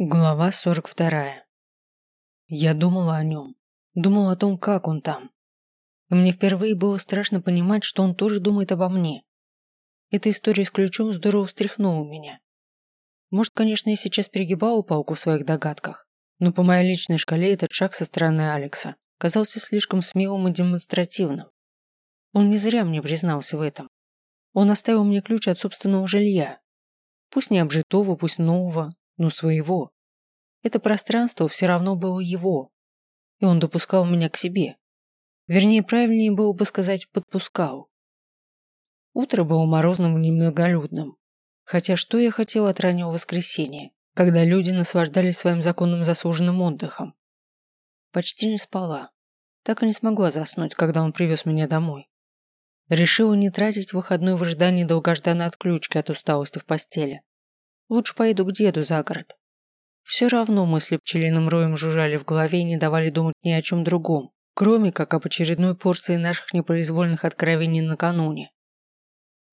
Глава 42. Я думала о нем. Думала о том, как он там. И мне впервые было страшно понимать, что он тоже думает обо мне. Эта история с ключом здорово встряхнула меня. Может, конечно, я сейчас перегибала палку в своих догадках, но по моей личной шкале этот шаг со стороны Алекса казался слишком смелым и демонстративным. Он не зря мне признался в этом. Он оставил мне ключ от собственного жилья. Пусть не обжитого, пусть нового, но своего. Это пространство все равно было его, и он допускал меня к себе. Вернее, правильнее было бы сказать «подпускал». Утро было морозным и немноголюдным. Хотя что я хотела от раннего воскресенья, когда люди наслаждались своим законным заслуженным отдыхом? Почти не спала. Так и не смогла заснуть, когда он привез меня домой. Решила не тратить выходной в ожидании долгожданной отключки от усталости в постели. Лучше поеду к деду за город. Все равно мысли пчелиным роем жужжали в голове и не давали думать ни о чем другом, кроме как об очередной порции наших непроизвольных откровений накануне.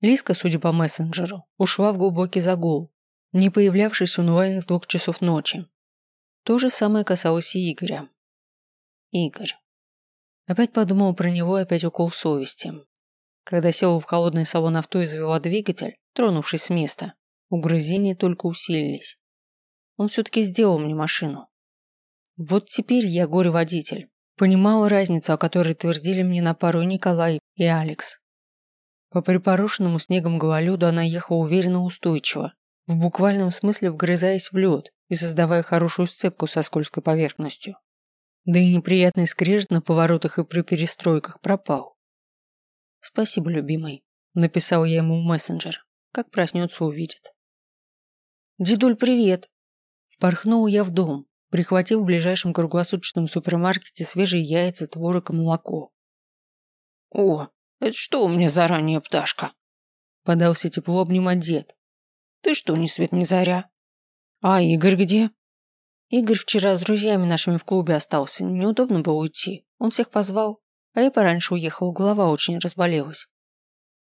Лиска, судя по мессенджеру, ушла в глубокий загул, не появлявшись онлайн с двух часов ночи. То же самое касалось и Игоря. Игорь. Опять подумал про него и опять укол совести. Когда села в холодный салон авто и завела двигатель, тронувшись с места, Угрызения только усилились. Он все-таки сделал мне машину. Вот теперь я горе-водитель. Понимала разницу, о которой твердили мне на пару Николай и Алекс. По припорошенному снегом гололеду она ехала уверенно устойчиво, в буквальном смысле вгрызаясь в лед и создавая хорошую сцепку со скользкой поверхностью. Да и неприятный скрежет на поворотах и при перестройках пропал. «Спасибо, любимый», – написал я ему в мессенджер. «Как проснется, увидит». «Дедуль, привет!» Впорхнул я в дом, прихватив в ближайшем круглосуточном супермаркете свежие яйца, творог и молоко. «О, это что у меня заранее, пташка?» Подался тепло обнимать дед. «Ты что, ни свет ни заря? А Игорь где?» Игорь вчера с друзьями нашими в клубе остался, неудобно было уйти. Он всех позвал, а я пораньше уехал, голова очень разболелась.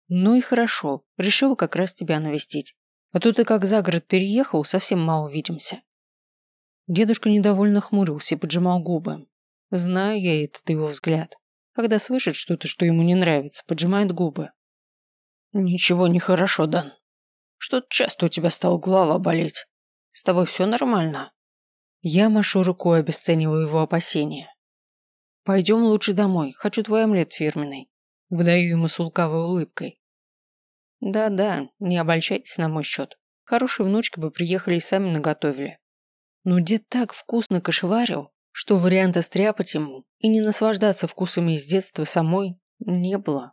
Ну и хорошо, решила как раз тебя навестить. А то ты как за город переехал, совсем мало видимся. Дедушка недовольно хмурился и поджимал губы. Знаю я этот его взгляд. Когда слышит что-то, что ему не нравится, поджимает губы. Ничего не хорошо, Дан. Что-то часто у тебя стала голова болеть. С тобой все нормально? Я машу рукой, обесцениваю его опасения. Пойдем лучше домой, хочу твой омлет фирменный. Выдаю ему с улыбкой. Да-да, не обольщайтесь на мой счет. Хорошие внучки бы приехали и сами наготовили. Но дед так вкусно кошеварил, что варианта стряпать ему и не наслаждаться вкусами из детства самой не было.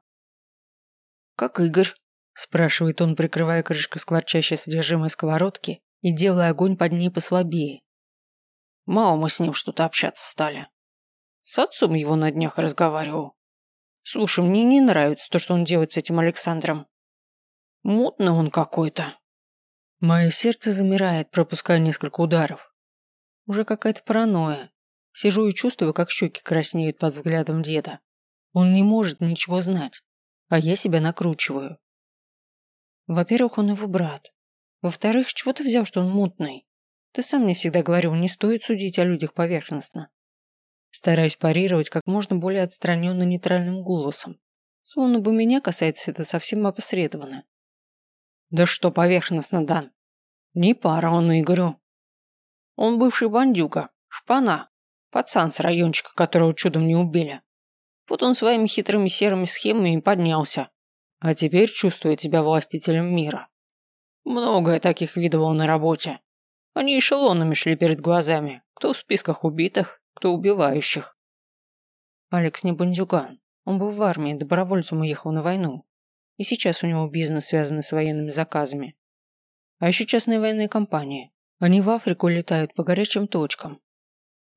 «Как Игорь?» – спрашивает он, прикрывая крышкой скворчащее содержимое сковородки и делая огонь под ней послабее. Мало мы с ним что-то общаться стали. С отцом его на днях разговаривал. Слушай, мне не нравится то, что он делает с этим Александром. Мутный он какой-то. Мое сердце замирает, пропуская несколько ударов. Уже какая-то паранойя. Сижу и чувствую, как щеки краснеют под взглядом деда. Он не может ничего знать, а я себя накручиваю. Во-первых, он его брат. Во-вторых, чего ты взял, что он мутный? Ты сам мне всегда говорил, не стоит судить о людях поверхностно. Стараюсь парировать как можно более отстраненно нейтральным голосом. Словно бы меня касается это совсем опосредованно. Да что поверхностно, Дан. Не пара он Игорю. Он бывший бандюга, шпана, пацан с райончика, которого чудом не убили. Вот он своими хитрыми серыми схемами поднялся, а теперь чувствует себя властителем мира. Многое таких видывал на работе. Они эшелонами шли перед глазами, кто в списках убитых, кто убивающих. Алекс не бандюган. Он был в армии, добровольцем уехал на войну. И сейчас у него бизнес, связанный с военными заказами. А еще частные военные компании. Они в Африку летают по горячим точкам.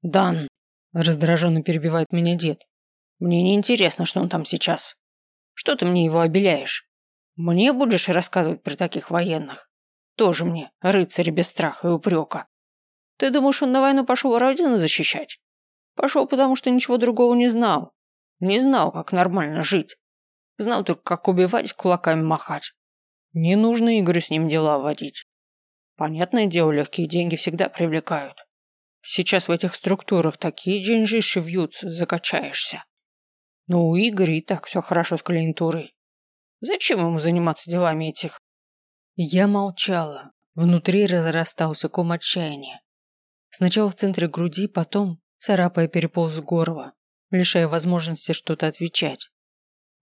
«Дан!» – раздраженно перебивает меня дед. «Мне не интересно, что он там сейчас. Что ты мне его обеляешь? Мне будешь рассказывать про таких военных? Тоже мне, рыцари без страха и упрека. Ты думаешь, он на войну пошел родину защищать? Пошел, потому что ничего другого не знал. Не знал, как нормально жить. Знал только, как убивать, кулаками махать. Не нужно Игорю с ним дела водить. Понятное дело, легкие деньги всегда привлекают. Сейчас в этих структурах такие деньжищи вьются, закачаешься. Но у Игоря и так все хорошо с клиентурой. Зачем ему заниматься делами этих? Я молчала. Внутри разрастался ком отчаяния. Сначала в центре груди, потом, царапая, переполз горло, лишая возможности что-то отвечать.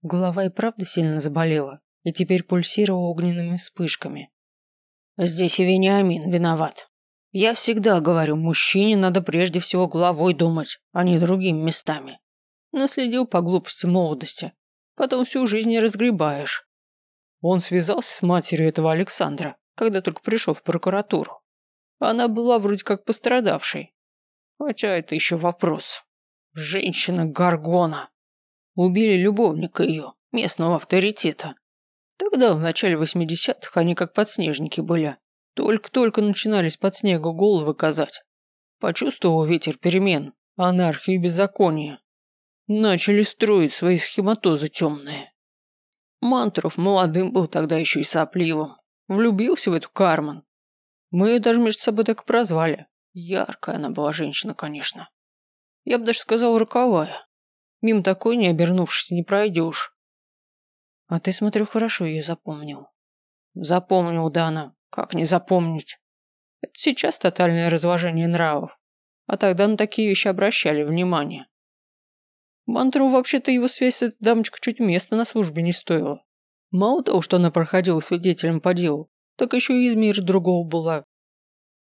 Голова и правда сильно заболела, и теперь пульсировала огненными вспышками. Здесь и Вениамин виноват. Я всегда говорю, мужчине надо прежде всего головой думать, а не другими местами. Наследил по глупости молодости. Потом всю жизнь не разгребаешь. Он связался с матерью этого Александра, когда только пришел в прокуратуру. Она была вроде как пострадавшей. Хотя это еще вопрос. Женщина Гаргона. Убили любовника ее, местного авторитета. Тогда, в начале 80-х, они как подснежники были. Только-только начинались под снегу головы казать. Почувствовал ветер перемен, анархии и беззакония. Начали строить свои схематозы темные. Мантуров молодым был тогда еще и сопливым. Влюбился в эту Кармен. Мы ее даже между собой так прозвали. Яркая она была женщина, конечно. Я бы даже сказал, роковая. Мимо такой, не обернувшись, не пройдешь. А ты, смотрю, хорошо ее запомнил. Запомнил, Дана. Как не запомнить? Это сейчас тотальное разложение нравов. А тогда на такие вещи обращали внимание. Мантру вообще-то его связь с этой дамочкой чуть места на службе не стоила. Мало того, что она проходила свидетелем по делу, так еще и из мира другого была.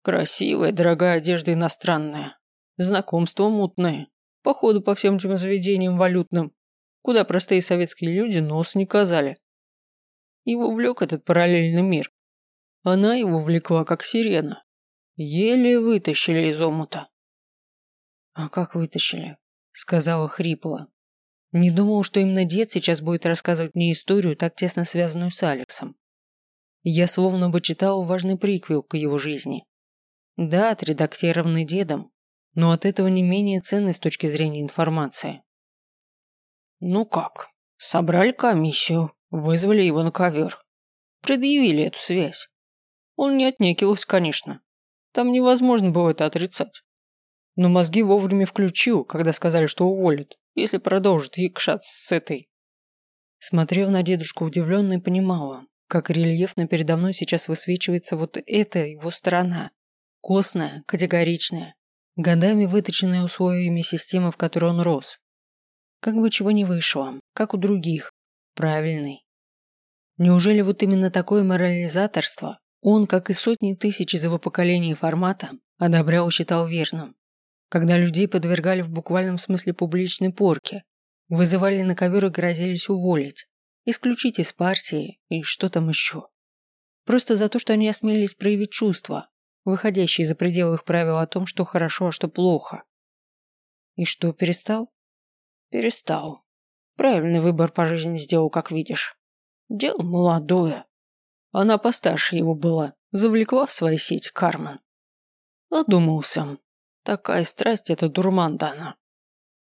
Красивая, дорогая одежда иностранная. Знакомства мутные. Походу по всем этим заведениям валютным куда простые советские люди нос не казали. Его влек этот параллельный мир. Она его влекла, как сирена. Еле вытащили из омута. «А как вытащили?» – сказала хрипло. Не думал, что именно дед сейчас будет рассказывать мне историю, так тесно связанную с Алексом. Я словно бы читал важный приквел к его жизни. Да, отредактированный дедом, но от этого не менее ценной с точки зрения информации. Ну как? Собрали комиссию, вызвали его на ковер. Предъявили эту связь. Он не отнекивался, конечно. Там невозможно было это отрицать. Но мозги вовремя включил, когда сказали, что уволят, если продолжит якшаться с этой. Смотрел на дедушку удивленно и понимала, как рельефно передо мной сейчас высвечивается вот эта его сторона. Костная, категоричная, годами выточенная условиями системы, в которой он рос. Как бы чего не вышло, как у других. Правильный. Неужели вот именно такое морализаторство он, как и сотни тысяч из его поколения формата, одобрял и считал верным? Когда людей подвергали в буквальном смысле публичной порке, вызывали на ковер и грозились уволить, исключить из партии и что там еще. Просто за то, что они осмелились проявить чувства, выходящие за пределы их правил о том, что хорошо, а что плохо. И что, перестал? Перестал. Правильный выбор по жизни сделал, как видишь. Дело молодое. Она постарше его была, завлекла в свои сети Кармен. Одумался. Такая страсть – это дурман дана.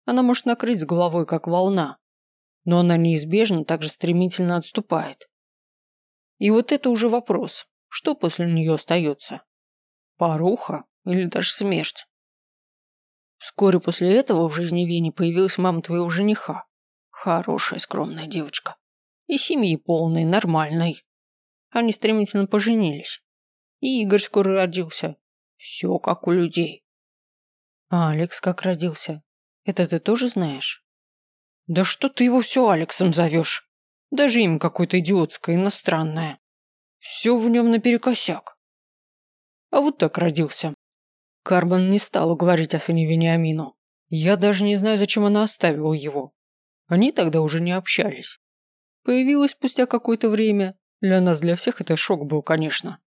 Она может накрыть с головой, как волна, но она неизбежно так же стремительно отступает. И вот это уже вопрос, что после нее остается? Поруха или даже смерть? Вскоре после этого в жизни Вени появилась мама твоего жениха. Хорошая, скромная девочка. И семьи полной, нормальной. Они стремительно поженились. И Игорь скоро родился. Все как у людей. А Алекс как родился? Это ты тоже знаешь? Да что ты его все Алексом зовешь? Даже имя какое-то идиотское, иностранное. Все в нем наперекосяк. А вот так родился. Кармен не стала говорить о сыне Вениамину. Я даже не знаю, зачем она оставила его. Они тогда уже не общались. Появилась спустя какое-то время. Для нас, для всех это шок был, конечно.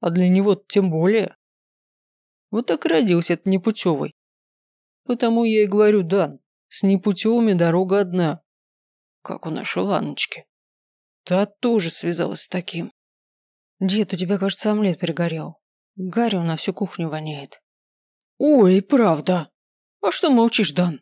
А для него тем более. Вот так родился этот непутевый. Потому я и говорю, Дан, с непутевыми дорога одна. Как у нашей Ланочки. Та тоже связалась с таким. Дед, у тебя, кажется, омлет перегорел. Гарри на всю кухню воняет. «Ой, правда. А что молчишь, Дан?